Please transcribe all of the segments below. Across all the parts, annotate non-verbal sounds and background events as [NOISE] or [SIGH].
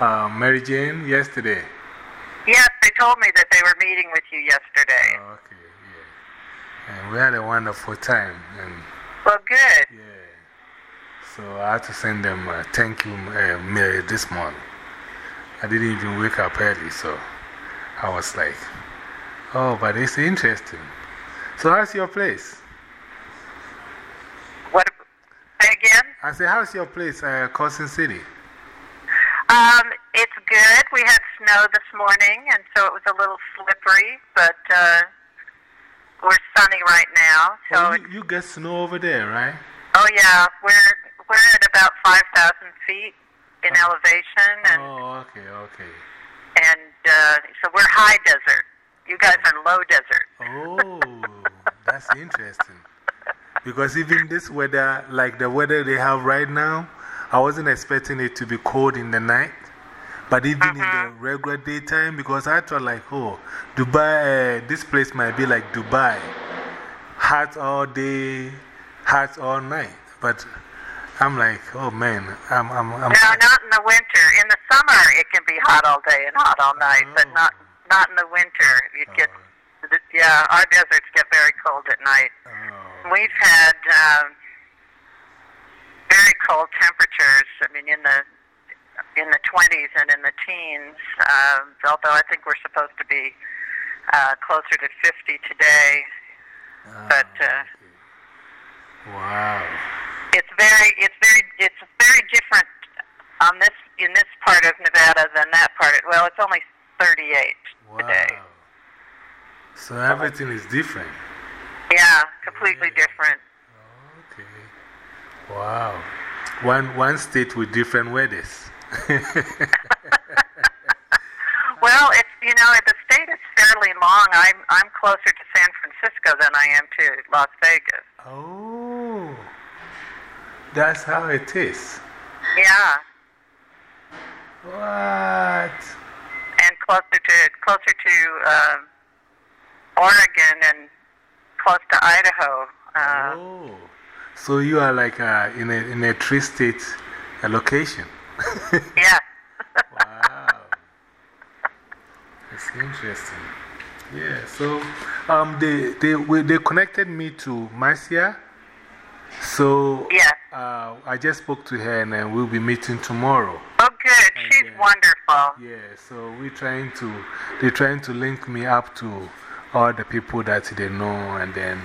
uh, Mary Jane yesterday? Yes, they told me that they were meeting with you yesterday. Oh, okay, yeah. And we had a wonderful time. And well, good. Yeah. So I had to send them a thank you uh, mail this morning. I didn't even wake up early, so I was like, oh, but it's interesting. So, how's your place? What? Again? I said, how's your place, uh, Carson City? Um, it's good. We had snow this morning, and so it was a little slippery, but uh, we're sunny right now. So oh, you, you, get snow over there, right? Oh yeah, we're we're at about five thousand feet in oh. elevation, and oh, okay, okay. And uh, so we're high desert. You guys are low desert. Oh, that's interesting. Because even this weather, like the weather they have right now, I wasn't expecting it to be cold in the night. But even in the mm-hmm. regular daytime, because I thought, like, oh, Dubai, uh, this place might be like Dubai. Hot all day, hot all night. But I'm like, oh man, I'm. I'm, I'm no, not in the winter. In the summer, it can be hot all day and hot all night, but not, not in the winter. It gets, yeah, our deserts get very cold at night. Oh. We've had um, very cold temperatures. I mean, in the in the 20s and in the teens. Um, although I think we're supposed to be uh, closer to 50 today. Ah, but uh, wow, it's very, it's very, it's very different on this in this part of Nevada than that part. Well, it's only 38 wow. today. So everything is different. Yeah, completely yeah. different. Wow. One, one state with different weathers. [LAUGHS] well, it's, you know, the state is fairly long. I'm, I'm closer to San Francisco than I am to Las Vegas. Oh, that's how it is. Yeah. What? And closer to, closer to um, Oregon and close to Idaho. Uh, oh. So you are like uh, in, a, in a three state location? [LAUGHS] yeah. wow. That's interesting. Yeah, so um, they, they, we, they connected me to Marcia. So yeah. Uh, I just spoke to her and then we'll be meeting tomorrow. Oh, good. And She's wonderful. Yeah, so we're trying to, they're trying to link me up to all the people that they know and then,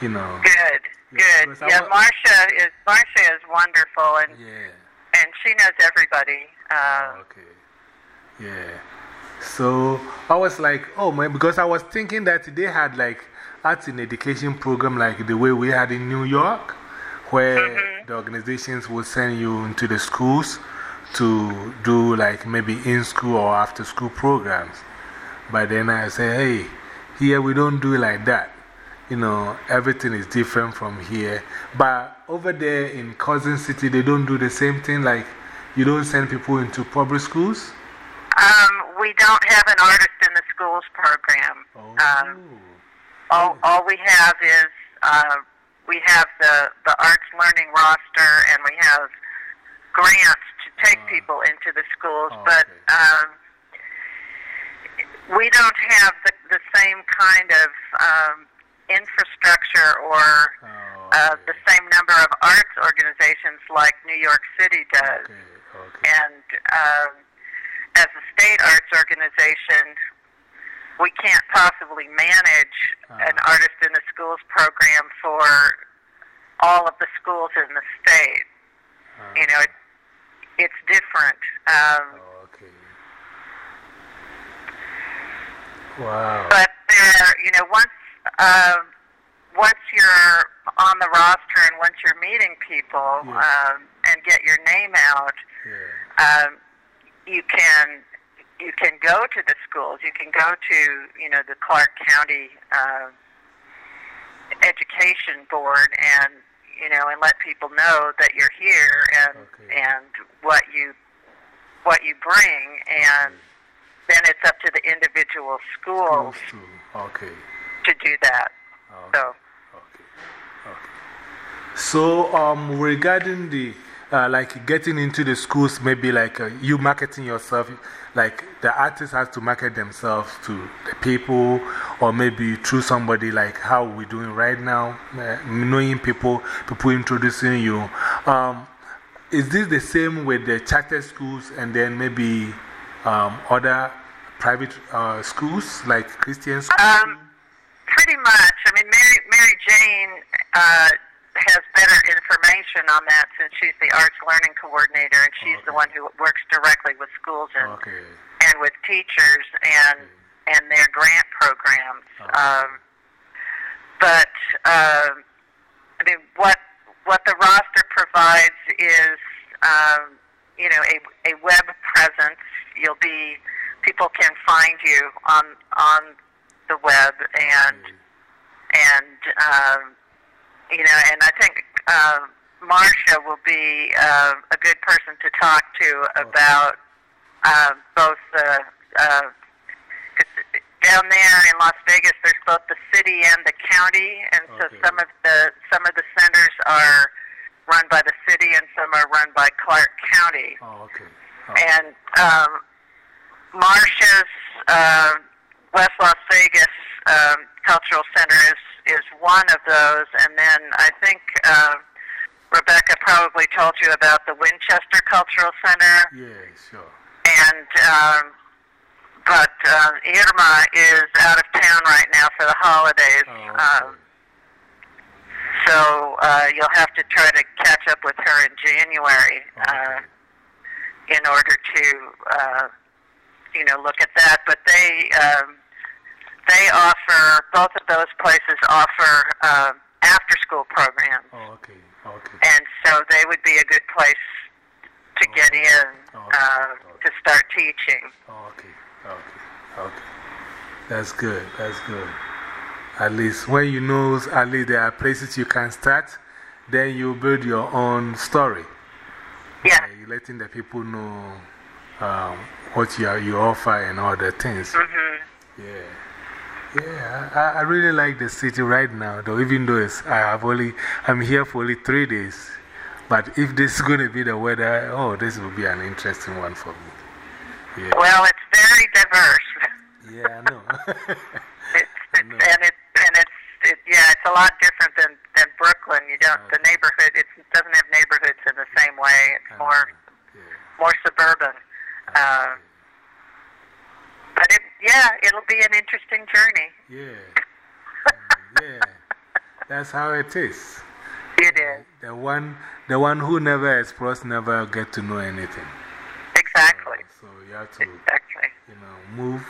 you know. Good, good. Yeah, Marcia is, Marcia is wonderful. And yeah and she knows everybody. Uh, oh, okay. Yeah. So I was like, oh man, because I was thinking that they had like arts in education program like the way we had in New York, where -hmm. the organizations would send you into the schools to do like maybe in school or after school programs. But then I said, hey, here we don't do it like that. You know, everything is different from here. But over there in Carson City, they don't do the same thing. Like, you don't send people into public schools? Um, we don't have an artist in the schools program. Oh. Um, all, all we have is uh, we have the, the arts learning roster and we have grants to take uh, people into the schools, oh, but um, we don't have the, the same kind of um, infrastructure or oh, uh, the same number of arts organizations like New York City does. Okay, okay. And um, as a state arts organization, we can't possibly manage uh, an Artist in the Schools program for all of the schools in the state. Uh, you know, it, it's different. Um, oh, okay. Wow. But there, you know, once uh, once you're on the roster and once you're meeting people yeah. um, and get your name out, yeah. um, you can you can go to the schools. You can go to you know the Clark County uh, Education Board and you know and let people know that you're here and okay. and what you what you bring and. Okay. Then it's up to the individual schools. School, okay to do that. Okay. So. So, um, regarding the uh, like getting into the schools, maybe like uh, you marketing yourself, like the artist has to market themselves to the people, or maybe through somebody like how we're doing right now, uh, knowing people, people introducing you. Um, is this the same with the charter schools and then maybe um, other private schools, like Christian schools? Um, pretty much. I mean, Mary, Mary Jane has better information on that since she's the arts learning coordinator and she's the one who works directly with schools and, Okay. and with teachers and, and their grant programs. Um, but, um, I mean, what, what the roster provides is, um, you know, a, a web presence. You'll be, people can find you on, on the web and, and, um, you know, um, Marcia will be uh, a good person to talk to about uh, both the. Uh, down there in Las Vegas, there's both the city and the county, and so Okay. some of the some of the centers are run by the city, and some are run by Clark County. Oh, okay. Oh, And um, Marcia's uh, West Las Vegas um, Cultural Center is is one of those, and then I think uh, Rebecca probably told you about the Winchester Cultural Center, yeah, sure. and um, but uh, Irma is out of town right now for the holidays. Oh, Um, so uh, you'll have to try to catch up with her in January uh, in order to, uh, you know, look at that. But they um, they offer both of those places offer uh, after school programs, Oh, okay. Okay. and so they would be a good place to get in Okay. uh, to start teaching. Oh, okay. Okay. Okay. That's good. That's good. At least when you know, at least there are places you can start, then you build your own story. Yeah. You're letting the people know um, what you, are, you offer and all the things. hmm Yeah. Yeah, I, I really like the city right now, though, even though it's, I have only, I'm here for only three days. But if this is going to be the weather, oh, this will be an interesting one for me. Yeah, Well, it's very diverse. yeah I know. It's, [LAUGHS] I know. and it's and it's it, yeah, it's a lot different than than Brooklyn. You don't the neighborhood. It doesn't have neighborhoods in the same way. It's more yeah. more suburban. Uh, but it it'll be an interesting journey. Yeah. Yeah. That's how it is. It is The one, the one who never explores never get to know anything. exactly uh, So you have to, exactly. you know, move,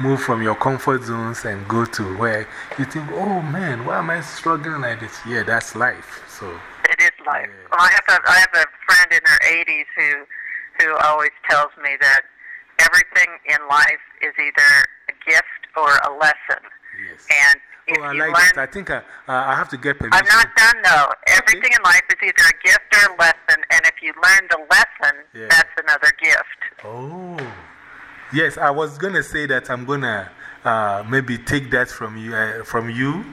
move from your comfort zones and go to where you think, oh man, why am I struggling like this? Yeah, that's life. So, It is life. Yeah. Well, I have a I have a friend in her 80s who who always tells me that everything in life is either gift or a lesson. yes. And if oh, I you like learn, that. I think I, uh, I have to get permission. I'm not done though. Everything in life is either a gift or a lesson, and if you learn the lesson, Yeah. that's another gift. Oh, yes. I was going to say that I'm going to uh, maybe take that from you, uh, from you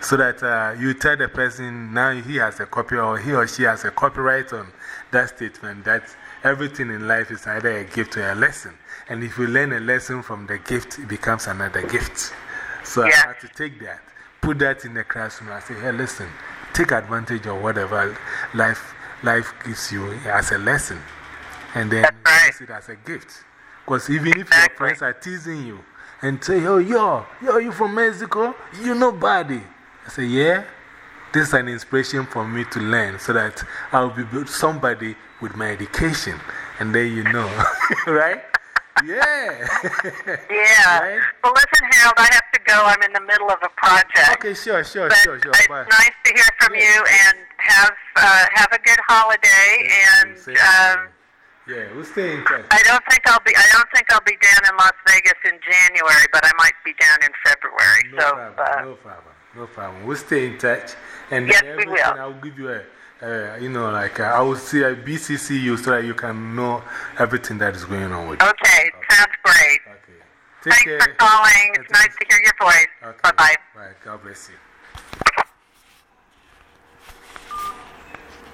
so that uh, you tell the person now he has a copy or he or she has a copyright on that statement that everything in life is either a gift or a lesson. And if you learn a lesson from the gift, it becomes another gift. So I had to take that, put that in the classroom. I say, hey, listen, take advantage of whatever life, life gives you as a lesson. And then right. use it as a gift. Because even if your friends are teasing you and say, oh, yo, yo, you from Mexico? You nobody. I say, yeah. This is an inspiration for me to learn so that I'll be somebody with my education. And then you know, [LAUGHS] right? Yeah. [LAUGHS] Yeah. Right? Well, listen, Harold, I have to go. I'm in the middle of a project. Okay, sure, sure, But sure, sure. it's Bye. nice to hear from Yeah. you, and have uh, have a good holiday. And Same to um, yeah, we'll stay in touch. I don't think I'll be I don't think I'll be down in Las Vegas in January, but I might be down in February. No so problem, uh, no problem, no problem. We'll stay in touch. And Yes, everything will. I'll give you a, uh, you know, like uh, I will see a BCC you so that you can know everything that is going on with you. okay, sounds great. Okay. Take Thanks care. for calling. It's nice to hear your voice. Okay. Bye bye. Bye. God bless you.